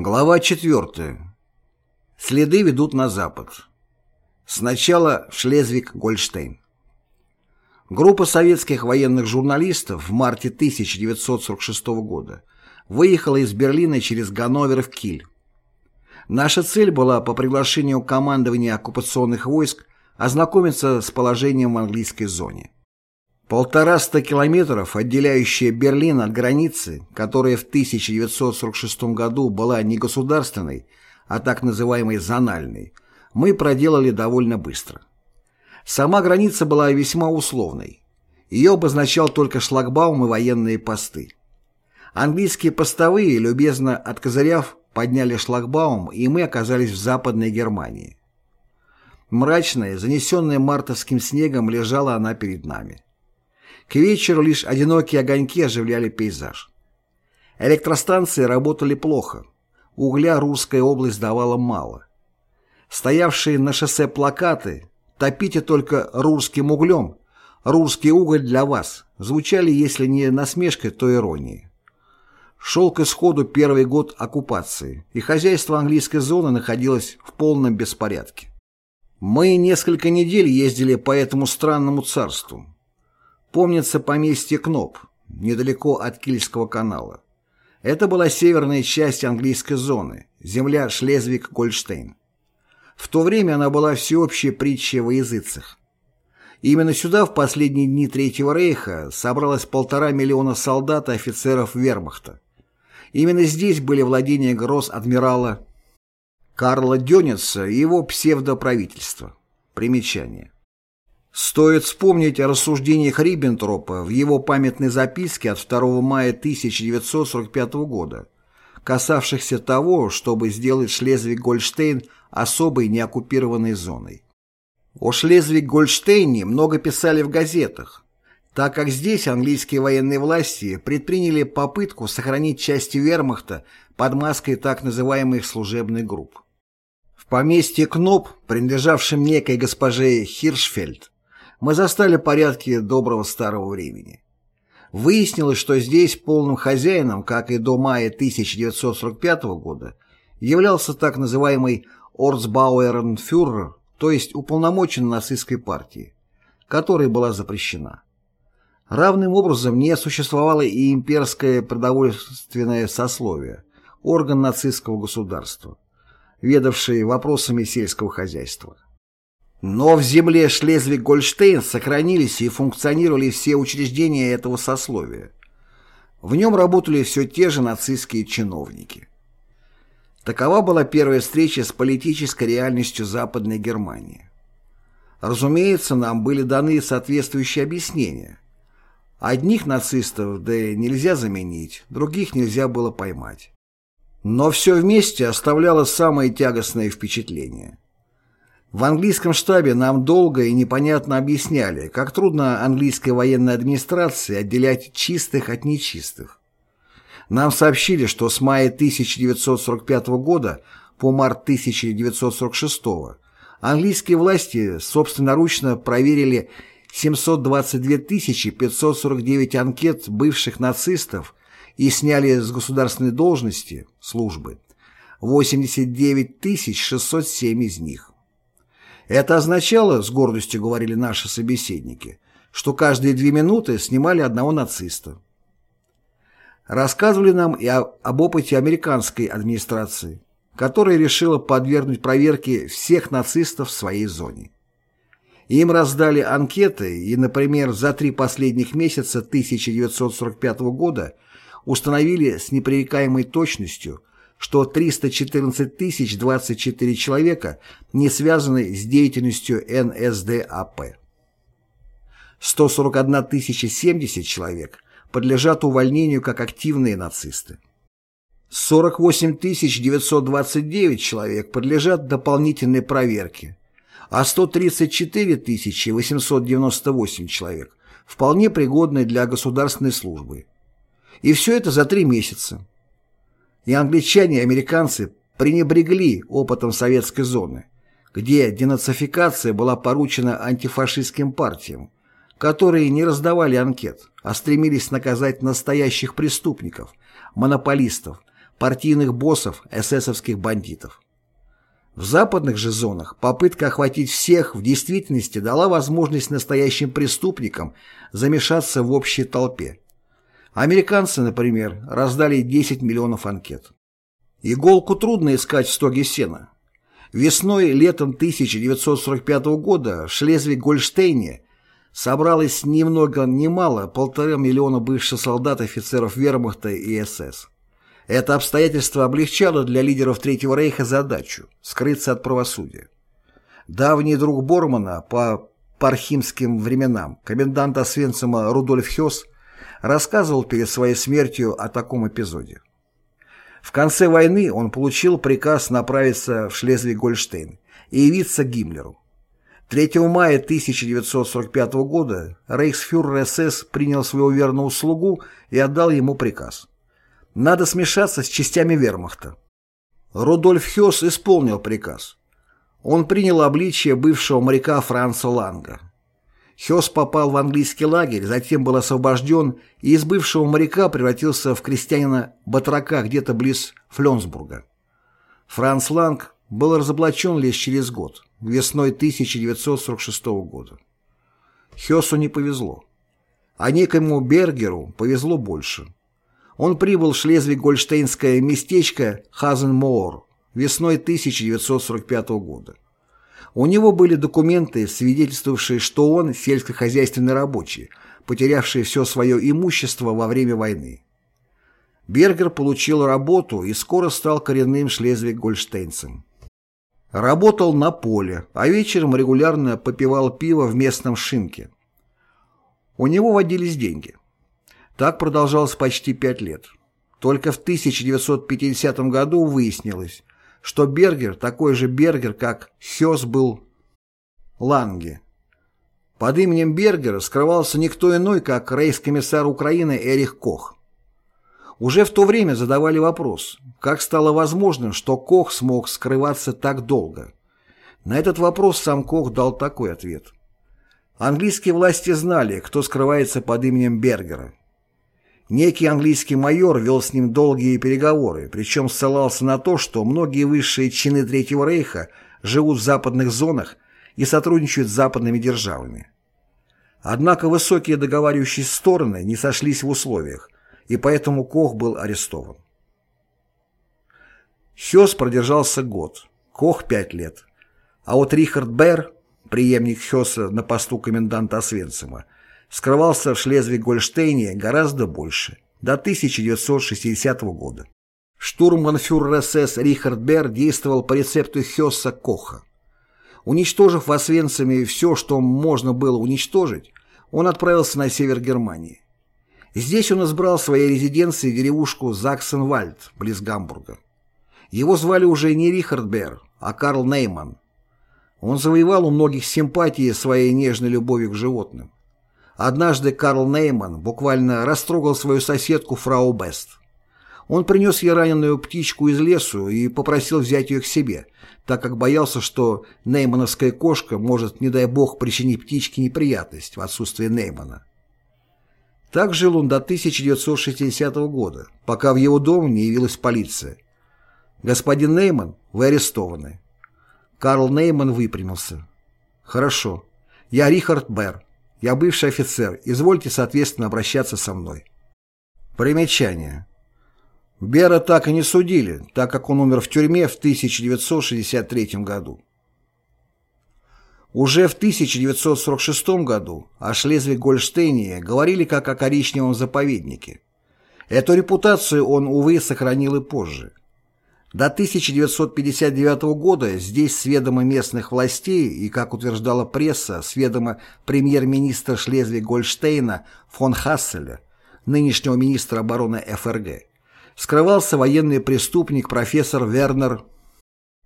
Глава 4. Следы ведут на запад. Сначала Шлезвиг-Гольштейн. Группа советских военных журналистов в марте 1946 года выехала из Берлина через Ганновер в Киль. Наша цель была по приглашению командования оккупационных войск ознакомиться с положением в английской зоне. Полтораста километров, отделяющие Берлин от границы, которая в 1946 году была не государственной, а так называемой зональной, мы проделали довольно быстро. Сама граница была весьма условной. Ее обозначал только шлагбаум и военные посты. Английские постовые, любезно откозыряв, подняли шлагбаум, и мы оказались в Западной Германии. Мрачная, занесенная мартовским снегом, лежала она перед нами. К вечеру лишь одинокие огоньки оживляли пейзаж. Электростанции работали плохо. Угля русская область давала мало. Стоявшие на шоссе плакаты «Топите только русским углем», «Русский уголь для вас» звучали, если не насмешкой, то иронией. Шел к исходу первый год оккупации, и хозяйство английской зоны находилось в полном беспорядке. Мы несколько недель ездили по этому странному царству. Помнится поместье Кноп, недалеко от Кильского канала. Это была северная часть английской зоны, земля Шлезвиг-Гольштейн. В то время она была всеобщей притчей во языцах. Именно сюда в последние дни Третьего рейха собралось полтора миллиона солдат и офицеров вермахта. Именно здесь были владения гросс-адмирала Карла Дёница и его псевдоправительства. Примечание. Стоит вспомнить о рассуждениях Риббентропа в его памятной записке от 2 мая 1945 года, касавшихся того, чтобы сделать Шлезвиг-Гольштейн особой неоккупированной зоной. О Шлезвиг-Гольштейне много писали в газетах, так как здесь английские военные власти предприняли попытку сохранить части вермахта под маской так называемых служебных групп. В поместье Кноп, принадлежавшем некой госпоже Хиршфельд, мы застали порядки доброго старого времени. Выяснилось, что здесь полным хозяином, как и до мая 1945 года, являлся так называемый Орцбауэрнфюрер, то есть уполномоченный нацистской партии, которая была запрещена. Равным образом не существовало и имперское продовольственное сословие, орган нацистского государства, ведавший вопросами сельского хозяйства. Но в земле Шлезвиг-Гольштейн сохранились и функционировали все учреждения этого сословия. В нем работали все те же нацистские чиновники. Такова была первая встреча с политической реальностью Западной Германии. Разумеется, нам были даны соответствующие объяснения. Одних нацистов да нельзя заменить, других нельзя было поймать. Но все вместе оставляло самое тягостное впечатление – в английском штабе нам долго и непонятно объясняли, как трудно английской военной администрации отделять чистых от нечистых. Нам сообщили, что с мая 1945 года по март 1946 английские власти собственноручно проверили 722 549 анкет бывших нацистов и сняли с государственной должности, службы, 89 607 из них. Это означало, с гордостью говорили наши собеседники, что каждые две минуты снимали одного нациста. Рассказывали нам и об опыте американской администрации, которая решила подвергнуть проверке всех нацистов в своей зоне. Им раздали анкеты, и, например, за три последних месяца 1945 года установили с непререкаемой точностью, что 314 024 человека не связаны с деятельностью НСДАП. 141 070 человек подлежат увольнению как активные нацисты. 48 929 человек подлежат дополнительной проверке, а 134 898 человек вполне пригодны для государственной службы. И все это за три месяца и англичане и американцы пренебрегли опытом советской зоны, где денацификация была поручена антифашистским партиям, которые не раздавали анкет, а стремились наказать настоящих преступников, монополистов, партийных боссов, эсэсовских бандитов. В западных же зонах попытка охватить всех в действительности дала возможность настоящим преступникам замешаться в общей толпе. Американцы, например, раздали 10 миллионов анкет. Иголку трудно искать в стоге сена. Весной летом 1945 года в Шлезвиг-Гольштейне собралось ни много ни мало полтора миллиона бывших солдат офицеров вермахта и СС. Это обстоятельство облегчало для лидеров Третьего Рейха задачу – скрыться от правосудия. Давний друг Бормана по пархимским временам, комендант Освенцима Рудольф Хёс, рассказывал перед своей смертью о таком эпизоде. В конце войны он получил приказ направиться в Шлезвиг-Гольштейн и явиться Гиммлеру. 3 мая 1945 года рейхсфюрер СС принял своего верного слугу и отдал ему приказ – надо смешаться с частями вермахта. Рудольф Хёс исполнил приказ. Он принял обличие бывшего моряка Франца Ланга. Хёс попал в английский лагерь, затем был освобожден и из бывшего моряка превратился в крестьянина-батрака где-то близ Фленсбурга. Франц Ланг был разоблачен лишь через год, весной 1946 года. Хёсу не повезло. А некому Бергеру повезло больше – он прибыл в шлезвиг-гольштейнское местечко Хазенмоор весной 1945 года. У него были документы, свидетельствовавшие, что он сельскохозяйственный рабочий, потерявший все свое имущество во время войны. Бергер получил работу и скоро стал коренным шлезвиг-гольштейнцем. Работал на поле, а вечером регулярно попивал пиво в местном шинке. У него водились деньги. Так продолжалось почти пять лет. Только в 1950 году выяснилось, что Бергер такой же Бергер, как Хёс был Ланге. Под именем Бергера скрывался никто иной, как рейс-комиссар Украины Эрих Кох. Уже в то время задавали вопрос, как стало возможным, что Кох смог скрываться так долго. На этот вопрос сам Кох дал такой ответ. Английские власти знали, кто скрывается под именем Бергера. Некий английский майор вел с ним долгие переговоры, причем ссылался на то, что многие высшие чины Третьего Рейха живут в западных зонах и сотрудничают с западными державами. Однако высокие договаривающиеся стороны не сошлись в условиях, и поэтому Кох был арестован. Хёс продержался год, Кох – пять лет, а вот Рихард Берр, преемник Хёса на посту коменданта Освенцима, скрывался в Шлезвиг-Гольштейне гораздо больше, до 1960 года. Штурманфюрер СС Рихард Берр действовал по рецепту Хёсса Коха. Уничтожив в Освенциме все, что можно было уничтожить, он отправился на север Германии. Здесь он избрал своей резиденцией деревушку Заксенвальд, близ Гамбурга. Его звали уже не Рихард Берр, а Карл Нейман. Он завоевал у многих симпатии своей нежной любовью к животным. Однажды Карл Нейман буквально растрогал свою соседку фрау Бест. Он принес ей раненую птичку из лесу и попросил взять ее к себе, так как боялся, что неймановская кошка может, не дай бог, причинить птичке неприятность в отсутствие Неймана. Так жил он до 1960 года, пока в его дом не явилась полиция. «Господин Нейман, вы арестованы». Карл Нейман выпрямился. «Хорошо. Я Рихард Берр. Я бывший офицер, извольте, соответственно, обращаться со мной. Примечание. Бера так и не судили, так как он умер в тюрьме в 1963 году. Уже в 1946 году о Шлезвиг-Гольштейне говорили как о коричневом заповеднике. Эту репутацию он, увы, сохранил и позже. До 1959 года здесь с ведома местных властей и, как утверждала пресса, с ведома премьер-министра Шлезвиг-Гольштейна фон Хасселя, нынешнего министра обороны ФРГ, скрывался военный преступник профессор Вернер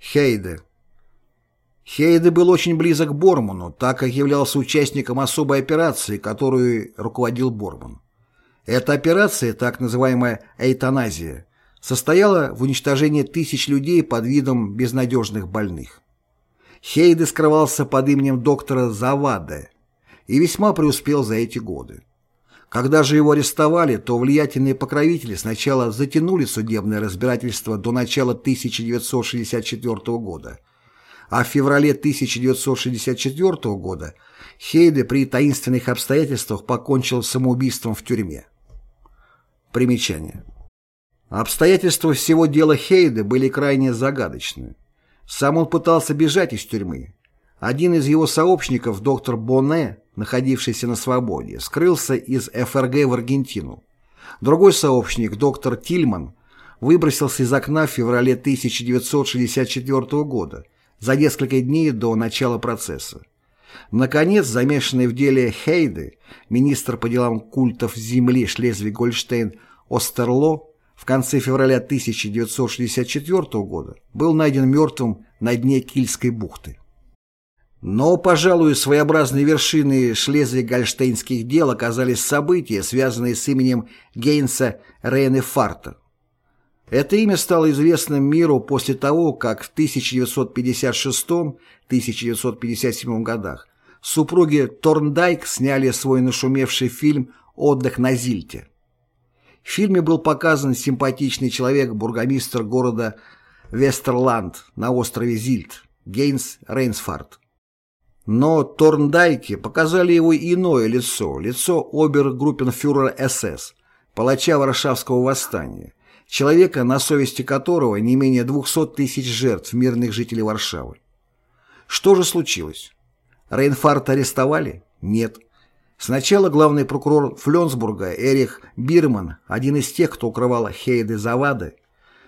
Хейде. Хейде был очень близок к Борману, так как являлся участником особой операции, которую руководил Борман. Эта операция, так называемая «эйтаназия», состояла в уничтожении тысяч людей под видом безнадежных больных. Хейде скрывался под именем доктора Заваде и весьма преуспел за эти годы. Когда же его арестовали, то влиятельные покровители сначала затянули судебное разбирательство до начала 1964 года, а в феврале 1964 года Хейде при таинственных обстоятельствах покончил самоубийством в тюрьме. Примечание. Обстоятельства всего дела Хейде были крайне загадочны. Сам он пытался бежать из тюрьмы. Один из его сообщников, доктор Боне, находившийся на свободе, скрылся из ФРГ в Аргентину. Другой сообщник, доктор Тильман, выбросился из окна в феврале 1964 года, за несколько дней до начала процесса. Наконец, замешанный в деле Хейды, министр по делам культов земли Шлезвиг-Гольштейн Остерло, в конце февраля 1964 года был найден мертвым на дне Кильской бухты. Но, пожалуй, своеобразной вершиной шлезвиг-гольштейнских дел оказались события, связанные с именем Гейнса Рейнефарта. Это имя стало известным миру после того, как в 1956-1957 годах супруги Торндайк сняли свой нашумевший фильм «Отдых на Зильте». В фильме был показан симпатичный человек, бургомистр города Вестерланд на острове Зильт, Гейнс Рейнсфард. Но Торндайки показали его иное лицо, лицо обергруппенфюрера СС, палача Варшавского восстания, человека, на совести которого не менее 200 тысяч жертв мирных жителей Варшавы. Что же случилось? Рейнфарта арестовали? Нет. Сначала главный прокурор Фленсбурга Эрих Бирман, один из тех, кто укрывал Хейде Завады,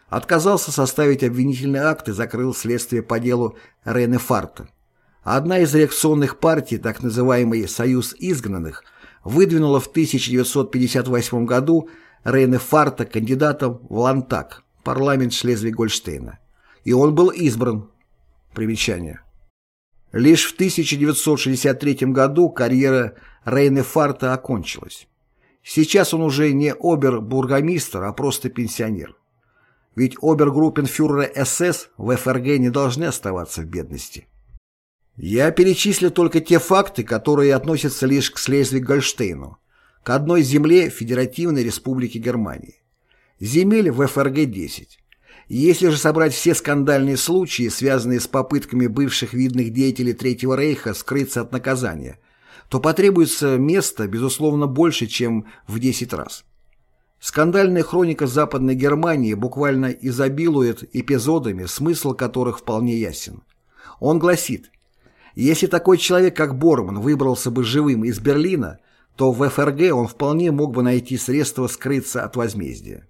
отказался составить обвинительный акт и закрыл следствие по делу Рейнефарта. Одна из реакционных партий, так называемый «Союз изгнанных», выдвинула в 1958 году Рейне Фарта кандидатом в Лантак, парламент Шлезвиг-Гольштейна. И он был избран. Примечание. Лишь в 1963 году карьера Рейне Фарта окончилась. Сейчас он уже не обер-бургомистр, а просто пенсионер. Ведь обергруппенфюреры СС в ФРГ не должны оставаться в бедности. Я перечислю только те факты, которые относятся лишь к Шлезвиг-Гольштейну, к одной земле Федеративной Республики Германии. Земель в ФРГ 10. Если же собрать все скандальные случаи, связанные с попытками бывших видных деятелей Третьего Рейха скрыться от наказания, то потребуется места, безусловно, больше, чем в 10 раз. Скандальная хроника Западной Германии буквально изобилует эпизодами, смысл которых вполне ясен. Он гласит – если такой человек, как Борман, выбрался бы живым из Берлина, то в ФРГ он вполне мог бы найти средства скрыться от возмездия.